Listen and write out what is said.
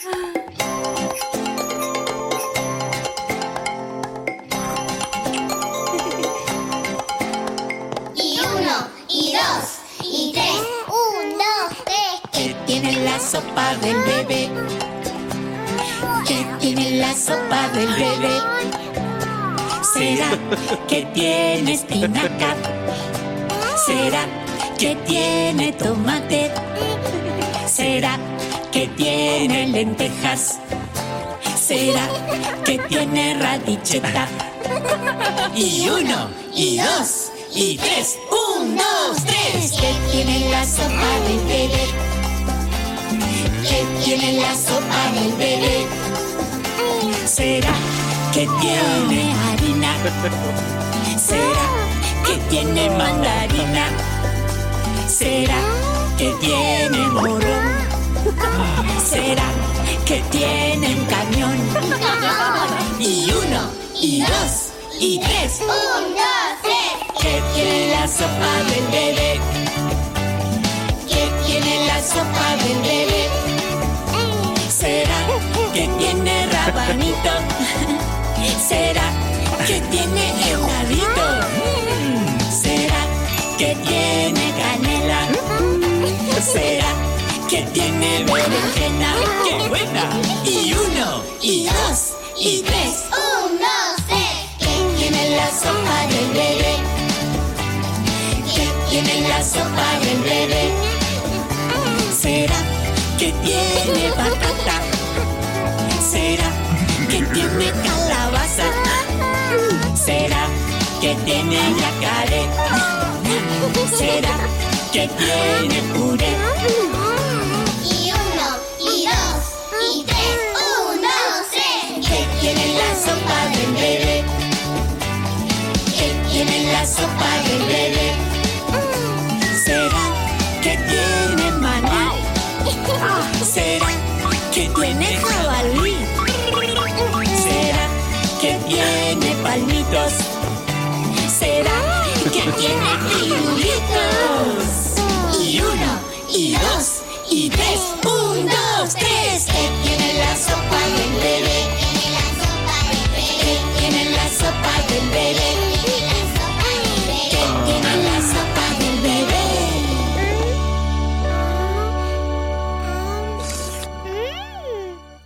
Y uno, y dos, y tres. Un, dos, tres. ¿Qué tiene la sopa del bebé? ¿Qué tiene la sopa del bebé? ¿Será que tiene espinaca? ¿Será que tiene tomate? ¿Será que tiene lentejas? ¿Será que tiene radicheta? Y uno, y dos, y tres. Un, dos, tres. ¿Qué tiene la sopa del bebé? ¿Qué tiene la sopa del bebé? ¿Será que tiene harina? ¿Será que tiene mandarina? ¿Será que tiene morón? ¿Será que tiene un cañón? Y uno, y dos, y tres. Un, dos, tres. ¿Qué tiene la sopa del bebé? ¿Qué tiene la sopa del bebé? ¿Será que tiene rabanito? ¿Será que tiene heladito? ¿Será que tiene canela? ¿Será que tiene berenjena? ¡Qué buena! Y uno, y dos, y tres. Un, dos, tres. ¿Qué tiene la sopa del bebé? ¿Qué tiene la sopa del bebé? ¿Será que tiene patata? ¿Será que tiene calabaza? ¿Será que tiene yacaré? ¿Será que tiene ¿Será que tiene maní? ¿Será que tiene jabalí? ¿Será que tiene palmitos? ¿Será que tiene pirulitos?